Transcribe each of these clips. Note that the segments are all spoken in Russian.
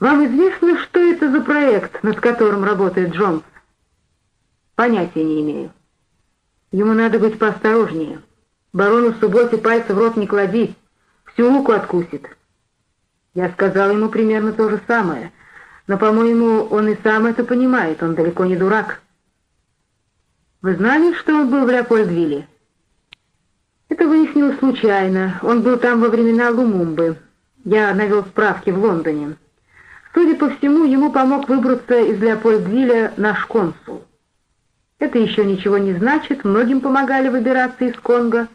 Вам известно, что это за проект, над которым работает Джонс? Понятия не имею. Ему надо быть поосторожнее. Барону в субботе пальцы в рот не клади, всю луку откусит. Я сказал ему примерно то же самое, но, по-моему, он и сам это понимает, он далеко не дурак. Вы знали, что он был в Леопольдвилле? Это выяснилось случайно. Он был там во времена Лумумбы. Я навел справки в Лондоне. Судя по всему, ему помог выбраться из Леопольдвилля наш консул. Это еще ничего не значит, многим помогали выбираться из Конго.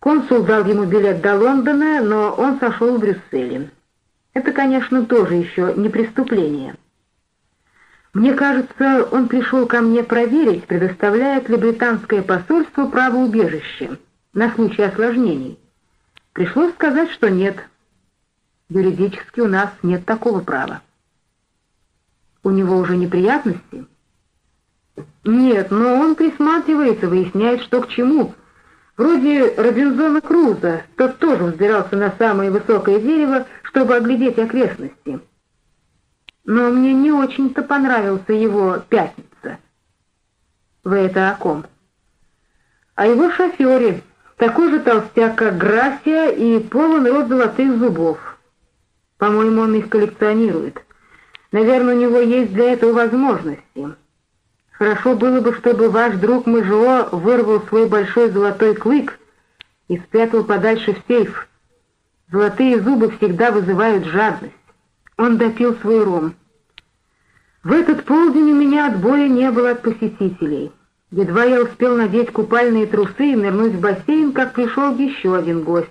Консул дал ему билет до Лондона, но он сошел в Брюсселе. Это, конечно, тоже еще не преступление. Мне кажется, он пришел ко мне проверить, предоставляет ли британское посольство право убежища на случай осложнений. Пришлось сказать, что нет. Юридически у нас нет такого права. У него уже неприятности? Нет, но он присматривается, выясняет, что к чему. Вроде Робинзона Круза, тот тоже взбирался на самое высокое дерево, чтобы оглядеть окрестности. Но мне не очень-то понравился его «Пятница». Вы это о ком? О его шофере, такой же толстяк, как Грасия, и полон рот золотых зубов. По-моему, он их коллекционирует. Наверное, у него есть для этого возможности. Хорошо было бы, чтобы ваш друг Мажо вырвал свой большой золотой клык и спрятал подальше в сейф. Золотые зубы всегда вызывают жадность. Он допил свой ром. В этот полдень у меня отбоя не было от посетителей. Едва я успел надеть купальные трусы и нырнуть в бассейн, как пришел еще один гость.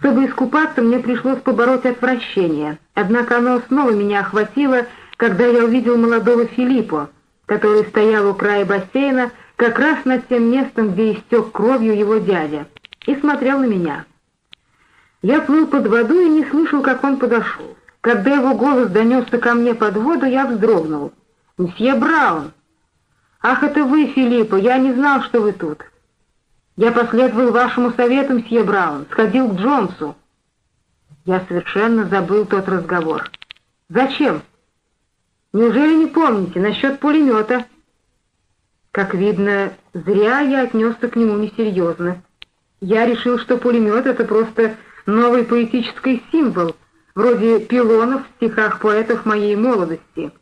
Чтобы искупаться, мне пришлось побороть отвращение. Однако оно снова меня охватило, когда я увидел молодого Филиппа, который стоял у края бассейна, как раз над тем местом, где истек кровью его дядя, и смотрел на меня. Я плыл под водой и не слышал, как он подошел. Когда его голос донесся ко мне под воду, я вздрогнул. «Мсье Браун!» «Ах, это вы, Филиппа, я не знал, что вы тут. Я последовал вашему совету, мсье Браун, сходил к Джонсу». Я совершенно забыл тот разговор. «Зачем?» «Неужели не помните насчет пулемета?» Как видно, зря я отнесся к нему несерьезно. Я решил, что пулемет — это просто новый поэтический символ, вроде пилонов в стихах поэтов моей молодости.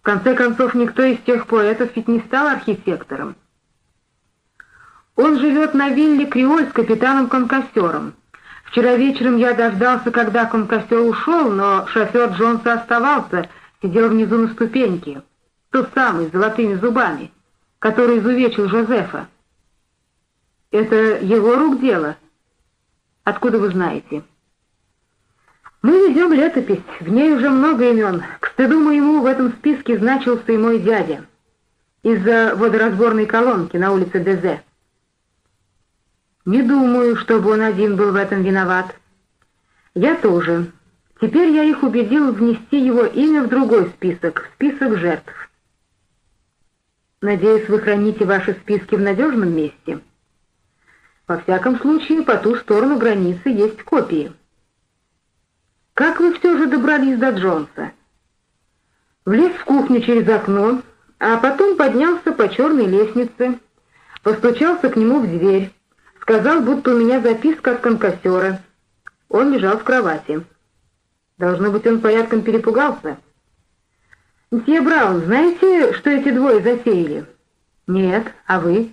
В конце концов, никто из тех поэтов ведь не стал архитектором. Он живет на вилле Криоль с капитаном Конкассером. Вчера вечером я дождался, когда Конкассер ушел, но шофер Джонса оставался, сидел внизу на ступеньке. Тот самый, с золотыми зубами, который изувечил Жозефа. Это его рук дело? Откуда вы знаете? Мы ведем летопись, в ней уже много имен. К стыду моему в этом списке значился и мой дядя. Из-за водоразборной колонки на улице Дезе. Не думаю, чтобы он один был в этом виноват. Я тоже. Теперь я их убедил внести его имя в другой список, в список жертв. Надеюсь, вы храните ваши списки в надежном месте. Во всяком случае, по ту сторону границы есть копии. Как вы все же добрались до Джонса? Влез в кухню через окно, а потом поднялся по черной лестнице, постучался к нему в дверь, сказал, будто у меня записка от конкассера. Он лежал в кровати. Должно быть, он порядком перепугался. «Мсье Браун, знаете, что эти двое затеяли?» «Нет, а вы?»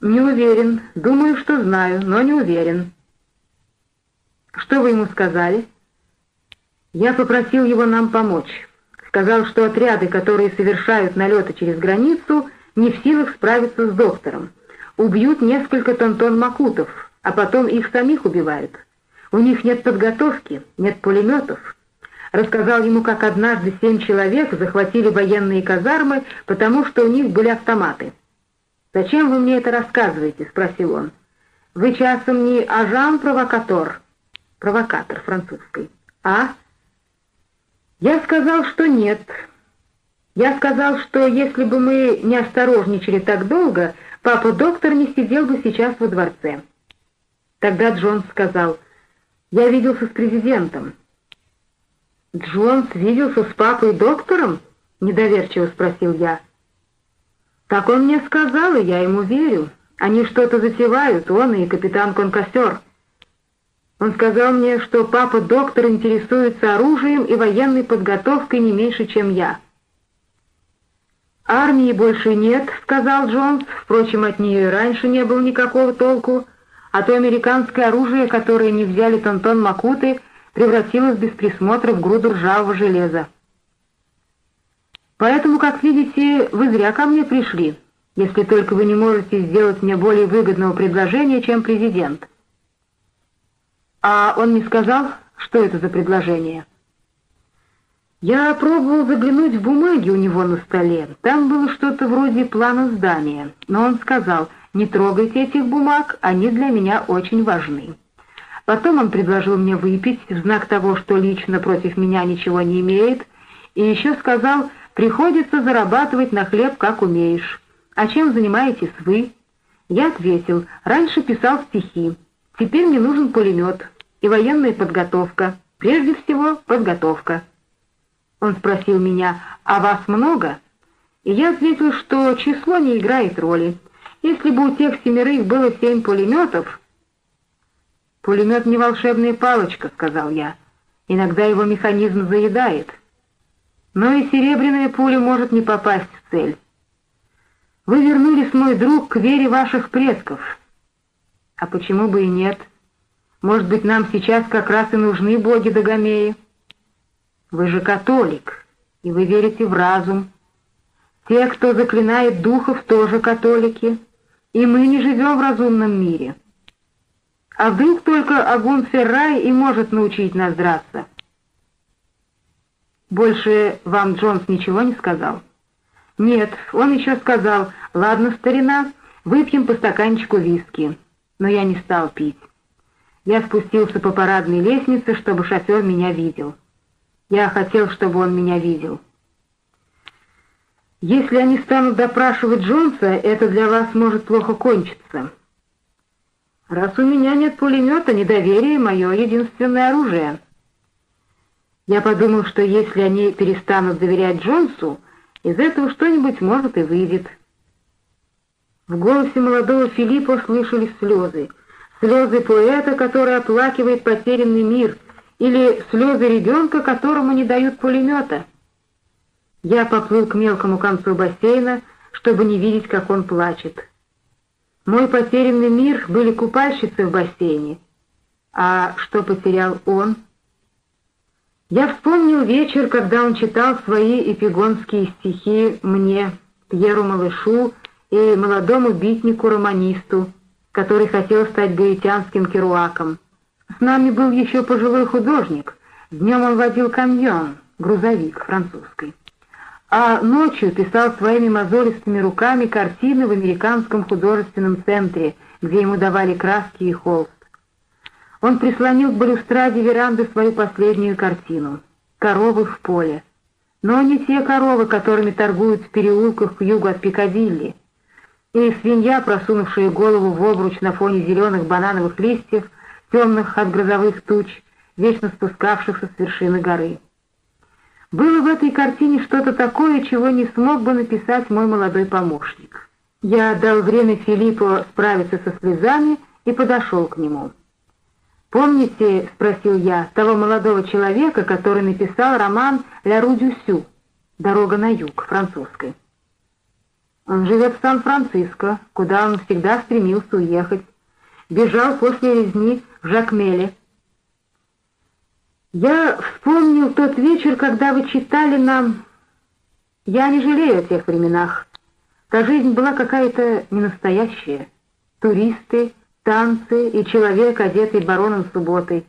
«Не уверен. Думаю, что знаю, но не уверен». «Что вы ему сказали?» Я попросил его нам помочь. Сказал, что отряды, которые совершают налеты через границу, не в силах справиться с доктором. Убьют несколько тонтон макутов, а потом их самих убивают. У них нет подготовки, нет пулеметов. Рассказал ему, как однажды семь человек захватили военные казармы, потому что у них были автоматы. «Зачем вы мне это рассказываете?» — спросил он. «Вы часом не ажан-провокатор?» «Провокатор французской». «А?» Я сказал, что нет. Я сказал, что если бы мы не осторожничали так долго, папа-доктор не сидел бы сейчас во дворце. Тогда Джонс сказал, я виделся с президентом. Джонс виделся с папой-доктором? Недоверчиво спросил я. Так он мне сказал, и я ему верю. Они что-то затевают, он и капитан Конкассер. Он сказал мне, что папа-доктор интересуется оружием и военной подготовкой не меньше, чем я. «Армии больше нет», — сказал Джонс, впрочем, от нее и раньше не было никакого толку, а то американское оружие, которое не взяли Тонтон Макуты, превратилось без присмотра в груду ржавого железа. Поэтому, как видите, вы зря ко мне пришли, если только вы не можете сделать мне более выгодного предложения, чем президент. А он не сказал, что это за предложение? Я пробовал заглянуть в бумаги у него на столе. Там было что-то вроде плана здания, но он сказал, не трогайте этих бумаг, они для меня очень важны. Потом он предложил мне выпить в знак того, что лично против меня ничего не имеет, и еще сказал, приходится зарабатывать на хлеб, как умеешь. А чем занимаетесь вы? Я ответил, раньше писал стихи, теперь мне нужен пулемет и военная подготовка, прежде всего подготовка. Он спросил меня, а вас много? И я ответил, что число не играет роли. Если бы у тех семерых было семь пулеметов... «Пулемет не волшебная палочка», — сказал я. «Иногда его механизм заедает. Но и серебряная пуля может не попасть в цель. Вы вернулись, мой друг, к вере ваших предков. А почему бы и нет? Может быть, нам сейчас как раз и нужны боги Дагомеи?» Вы же католик, и вы верите в разум. Те, кто заклинает духов, тоже католики, и мы не живем в разумном мире. А вдруг только Агун Феррай и может научить нас драться? Больше вам Джонс ничего не сказал? Нет, он еще сказал, ладно, старина, выпьем по стаканчику виски. Но я не стал пить. Я спустился по парадной лестнице, чтобы шофер меня видел. Я хотел, чтобы он меня видел. Если они станут допрашивать Джонса, это для вас может плохо кончиться. Раз у меня нет пулемета, недоверие — мое единственное оружие. Я подумал, что если они перестанут доверять Джонсу, из этого что-нибудь, может, и выйдет. В голосе молодого Филиппа слышались слезы. Слезы поэта, который оплакивает потерянный мир — или слезы ребенка, которому не дают пулемета. Я поплыл к мелкому концу бассейна, чтобы не видеть, как он плачет. Мой потерянный мир были купальщицы в бассейне. А что потерял он? Я вспомнил вечер, когда он читал свои эпигонские стихи мне, Пьеру Малышу и молодому битнику-романисту, который хотел стать гаитянским керуаком. С нами был еще пожилой художник. Днем он водил камьон, грузовик французский. А ночью писал своими мозолистыми руками картины в американском художественном центре, где ему давали краски и холст. Он прислонил к балюстраде веранды свою последнюю картину «Коровы в поле». Но не те коровы, которыми торгуют в переулках к югу от Пикадилли, и свинья, просунувшая голову в обруч на фоне зеленых банановых листьев, темных от грозовых туч, вечно спускавшихся с вершины горы. Было в этой картине что-то такое, чего не смог бы написать мой молодой помощник. Я дал время Филиппу справиться со слезами и подошел к нему. «Помните, — спросил я, — того молодого человека, который написал роман «Ля Ру Дюсю» «Дорога на юг» французской?» Он живет в Сан-Франциско, куда он всегда стремился уехать. Бежал после резни в Жакмеле. Я вспомнил тот вечер, когда вы читали нам... Я не жалею о тех временах. Та жизнь была какая-то ненастоящая. Туристы, танцы и человек, одетый бароном субботой.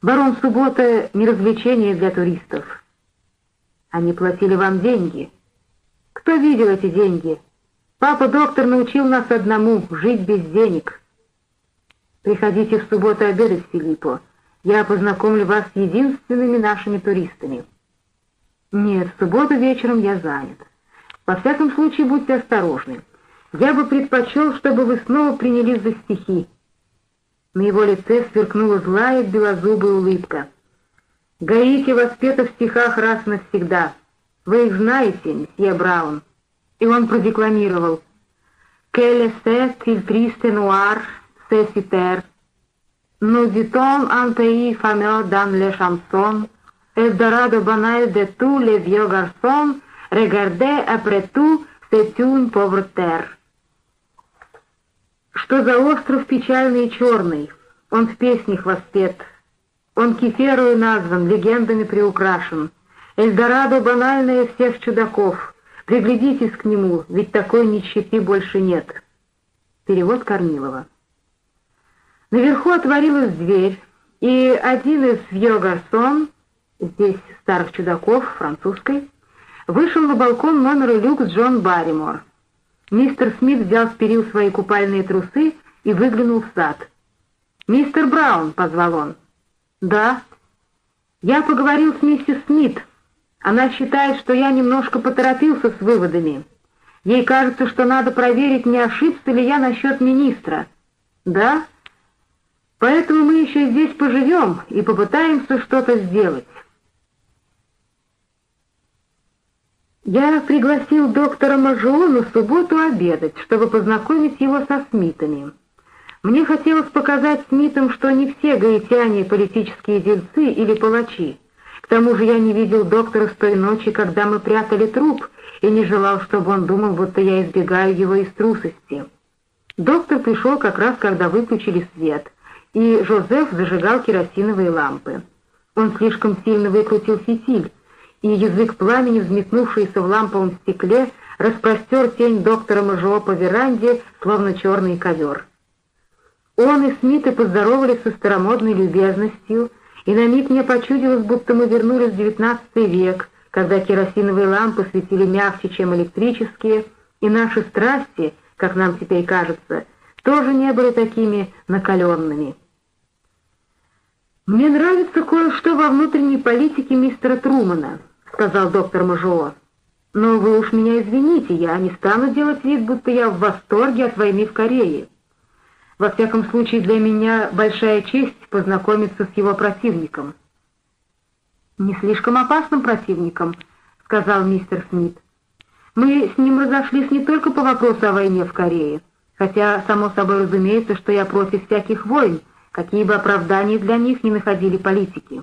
Барон суббота — не развлечение для туристов. Они платили вам деньги. Кто видел эти деньги? Папа-доктор научил нас одному — жить без денег. Приходите в субботу обедать, Филиппо. Я познакомлю вас с единственными нашими туристами. Нет, в субботу вечером я занят. Во всяком случае, будьте осторожны. Я бы предпочел, чтобы вы снова принялись за стихи. На его лице сверкнула злая белозубая улыбка. Гаити воспета в стихах раз навсегда. Вы их знаете, месье Браун?» И он продекламировал «Келе се киль тристе нуар се ситер, nous dit-on un pays fameux dans les chansons, Eldorado banal de tous les vieux garçons, regardez après tout, c'est une pauvre terre». Что за остров печальный и черный? Он в песнях воспет. Он кеферою назван, легендами приукрашен. Эльдорадо банальное всех чудаков. Приглядитесь к нему, ведь такой нищеты больше нет. Перевод Корнилова. Наверху отворилась дверь, и один из вьё гарсон, здесь старых чудаков, французской, вышел на балкон номера люкс Джон Барримор. Мистер Смит взял с перил свои купальные трусы и выглянул в сад. «Мистер Браун», — позвал он. «Да». «Я поговорил с миссис Смит. Она считает, что я немножко поторопился с выводами. Ей кажется, что надо проверить, не ошибся ли я насчет министра». «Да?» «Поэтому мы еще здесь поживем и попытаемся что-то сделать». Я пригласил доктора Мажо на субботу обедать, чтобы познакомить его со Смитами. Мне хотелось показать Смитам, что не все гаитяне политические дельцы или палачи. К тому же я не видел доктора с той ночи, когда мы прятали труп, и не желал, чтобы он думал, будто я избегаю его из трусости. Доктор пришел как раз, когда выключили свет, и Жозеф зажигал керосиновые лампы. Он слишком сильно выкрутил фитиль, и язык пламени, взметнувшийся в ламповом стекле, распростер тень доктора Мажо по веранде, словно черный ковер. Он и Смиты поздоровались со старомодной любезностью, и на миг мне почудилось, будто мы вернулись в девятнадцатый век, когда керосиновые лампы светили мягче, чем электрические, и наши страсти, как нам теперь кажется, тоже не были такими накаленными. «Мне нравится кое-что во внутренней политике мистера Трумана», — сказал доктор Мажуо. «Но вы уж меня извините, я не стану делать вид, будто я в восторге от войны в Корее. Во всяком случае, для меня большая честь познакомиться с его противником». «Не слишком опасным противником», — сказал мистер Смит. «Мы с ним разошлись не только по вопросу о войне в Корее, хотя, само собой разумеется, что я против всяких войн, какие бы оправдания для них не находили политики».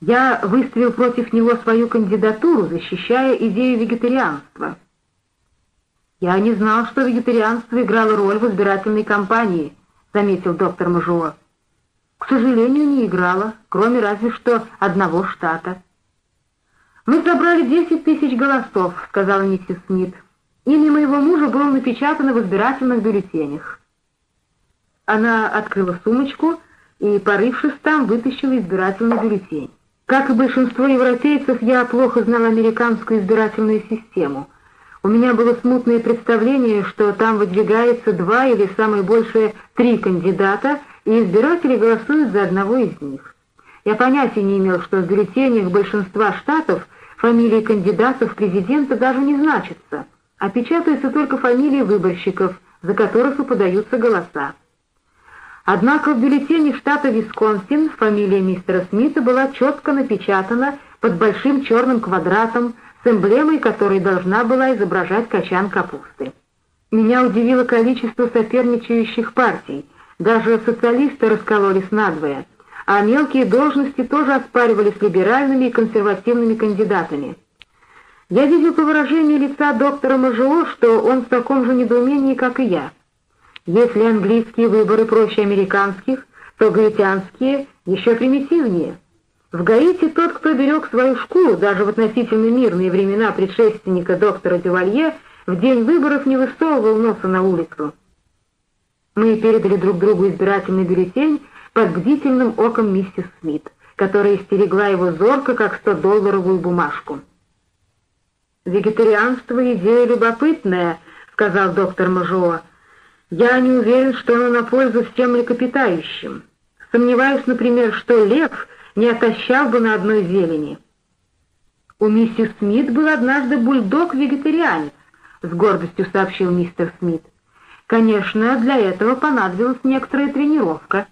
Я выставил против него свою кандидатуру, защищая идею вегетарианства. «Я не знал, что вегетарианство играло роль в избирательной кампании», — заметил доктор Мажуа. «К сожалению, не играло, кроме разве что одного штата». «Мы собрали десять тысяч голосов», — сказала миссис Смит. «Имя моего мужа было напечатано в избирательных бюллетенях». Она открыла сумочку и, порывшись там, вытащила избирательный бюллетень. Как и большинство европейцев, я плохо знал американскую избирательную систему. У меня было смутное представление, что там выдвигается два или самое большее три кандидата, и избиратели голосуют за одного из них. Я понятия не имел, что в бюллетенях большинства штатов фамилии кандидатов президента даже не значатся, а печатаются только фамилии выборщиков, за которых и подаются голоса. Однако в бюллетене штата Висконсин фамилия мистера Смита была четко напечатана под большим черным квадратом с эмблемой, которой должна была изображать качан капусты. Меня удивило количество соперничающих партий, даже социалисты раскололись надвое, а мелкие должности тоже оспаривались либеральными и консервативными кандидатами. Я видел по выражению лица доктора Мажио, что он в таком же недоумении, как и я — если английские выборы проще американских, то гаитянские еще примитивнее. В Гаити тот, кто берег свою шкуру даже в относительно мирные времена предшественника доктора Дювалье, в день выборов не высовывал носа на улицу. Мы передали друг другу избирательный бюллетень под бдительным оком миссис Смит, которая стерегла его зорко, как 100-долларовую бумажку. «Вегетарианство — идея любопытная», — сказал доктор Мажоа, я не уверен, что оно на пользу всем млекопитающим. Сомневаюсь, например, что лев не отощал бы на одной зелени. У миссис Смит был однажды бульдог-вегетарианец, с гордостью сообщил мистер Смит. Конечно, для этого понадобилась некоторая тренировка.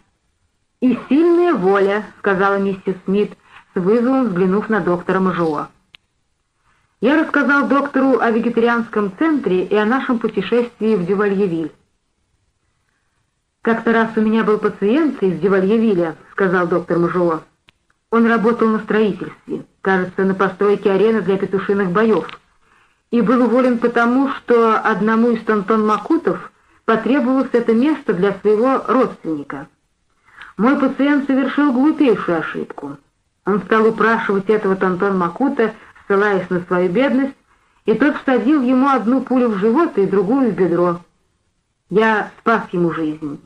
«И сильная воля», — сказала миссис Смит с вызовом взглянув на доктора Мажуа. Я рассказал доктору о вегетарианском центре и о нашем путешествии в Дювальевиль. «Как-то раз у меня был пациент из Дювальевиля», — сказал доктор Мажуа. Он работал на строительстве, кажется, на постройке арены для петушиных боев, и был уволен потому, что одному из тонтон-макутов потребовалось это место для своего родственника. Мой пациент совершил глупейшую ошибку. Он стал упрашивать этого тонтон-макута, ссылаясь на свою бедность, и тот всадил ему одну пулю в живот и другую в бедро. Я спас ему жизнь,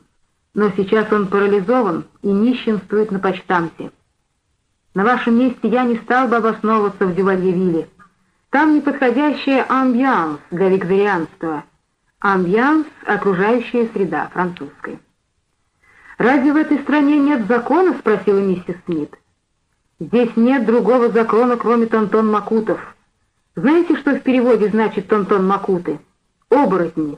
но сейчас он парализован и нищенствует на почтамте. На вашем месте я не стал бы обосновываться в Дювальевиле. Там неподходящая амбианс для викторианства. Амбианс — окружающая среда, французская. «Разве в этой стране нет закона?» — спросила миссис Смит. «Здесь нет другого закона, кроме Тонтон Макутов. Знаете, что в переводе значит Тонтон Макуты? Оборотни».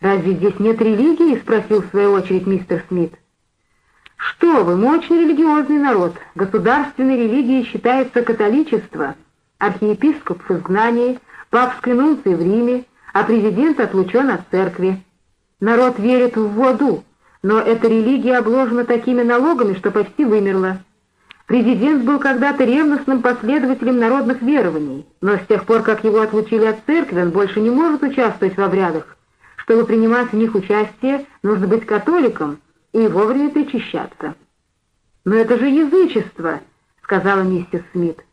«Разве здесь нет религии?» — спросил в свою очередь мистер Смит. Что вы, мы очень религиозный народ. Государственной религией считается католичество, архиепископ в изгнании, папский нунций в Риме, а президент отлучен от церкви. Народ верит в воду, но эта религия обложена такими налогами, что почти вымерла. Президент был когда-то ревностным последователем народных верований, но с тех пор, как его отлучили от церкви, он больше не может участвовать в обрядах. Чтобы принимать в них участие, нужно быть католиком — и вовремя причащаться. «Но это же язычество», — сказала миссис Смит.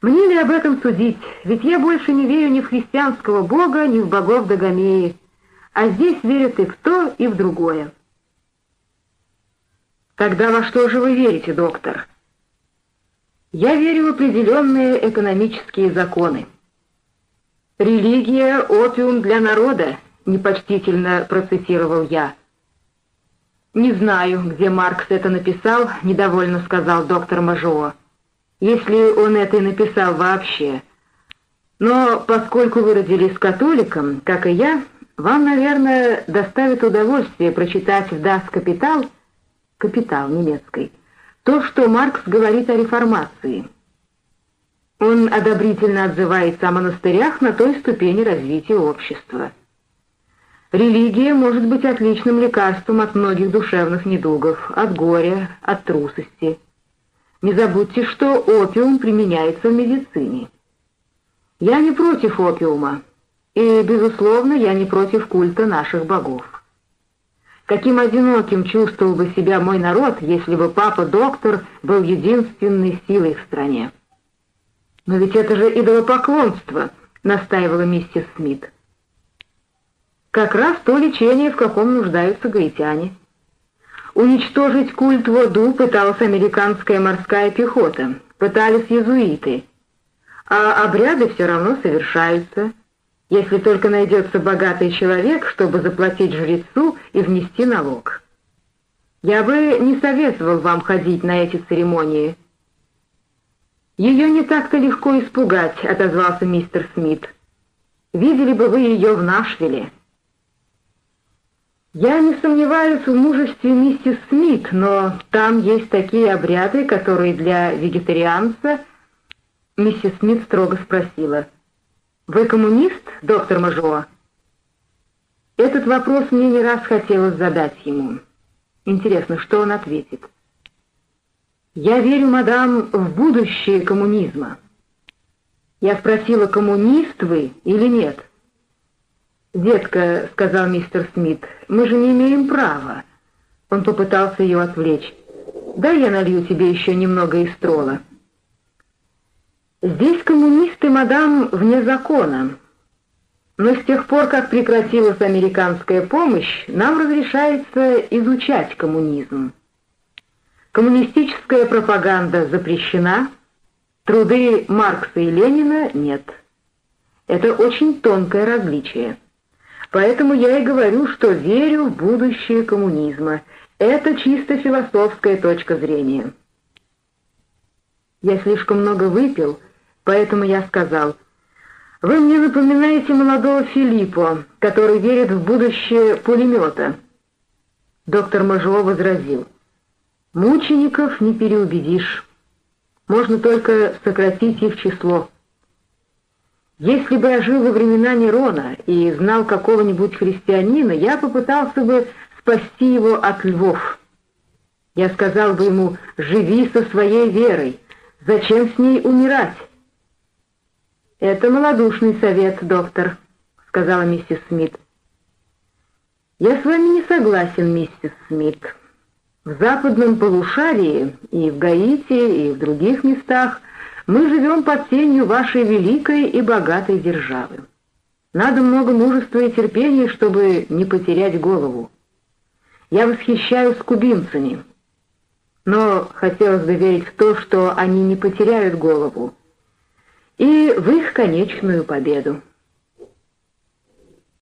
«Мне ли об этом судить? Ведь я больше не верю ни в христианского бога, ни в богов Дагомеи, а здесь верят и в то, и в другое». «Тогда во что же вы верите, доктор?» «Я верю в определенные экономические законы». «Религия — опиум для народа», — непочтительно процитировал я. «Не знаю, где Маркс это написал», — недовольно сказал доктор Мажуо. «Если он это и написал вообще. Но поскольку вы родились католиком, как и я, вам, наверное, доставит удовольствие прочитать в «Das Капитал» «Капитал» немецкой, то, что Маркс говорит о реформации. Он одобрительно отзывается о монастырях на той ступени развития общества. Религия может быть отличным лекарством от многих душевных недугов, от горя, от трусости. Не забудьте, что опиум применяется в медицине. Я не против опиума, и, безусловно, я не против культа наших богов. Каким одиноким чувствовал бы себя мой народ, если бы папа-доктор был единственной силой в стране. «Но ведь это же идолопоклонство», — настаивала миссис Смит. Как раз то лечение, в каком нуждаются гаитяне. Уничтожить культ воду пыталась американская морская пехота, пытались езуиты. А обряды все равно совершаются, если только найдется богатый человек, чтобы заплатить жрецу и внести налог. Я бы не советовал вам ходить на эти церемонии. Ее не так-то легко испугать, отозвался мистер Смит. Видели бы вы ее в Нашвилле. Я не сомневаюсь в мужестве миссис Смит, но там есть такие обряды, которые для вегетарианца... Миссис Смит строго спросила. «Вы коммунист, доктор Мажуа?» Этот вопрос мне не раз хотелось задать ему. Интересно, что он ответит. «Я верю, мадам, в будущее коммунизма». Я спросила, коммунист вы или нет? «Детка», — сказал мистер Смит, — «мы же не имеем права». Он попытался ее отвлечь. «Дай я налью тебе еще немного из трола». «Здесь коммунисты, мадам, вне закона. Но с тех пор, как прекратилась американская помощь, нам разрешается изучать коммунизм. Коммунистическая пропаганда запрещена, труды Маркса и Ленина нет. Это очень тонкое различие». Поэтому я и говорю, что верю в будущее коммунизма. Это чисто философская точка зрения. Я слишком много выпил, поэтому я сказал, «Вы мне напоминаете молодого Филиппо, который верит в будущее пулемета». Доктор Мажо возразил, «Мучеников не переубедишь. можно только сократить их число. Если бы я жил во времена Нерона и знал какого-нибудь христианина, я попытался бы спасти его от львов. Я сказал бы ему, живи со своей верой, зачем с ней умирать? Это малодушный совет, доктор, сказала миссис Смит. Я с вами не согласен, миссис Смит. В западном полушарии, и в Гаити, и в других местах мы живем под тенью вашей великой и богатой державы. Надо много мужества и терпения, чтобы не потерять голову. Я восхищаюсь кубинцами, но хотелось бы верить в то, что они не потеряют голову, и в их конечную победу.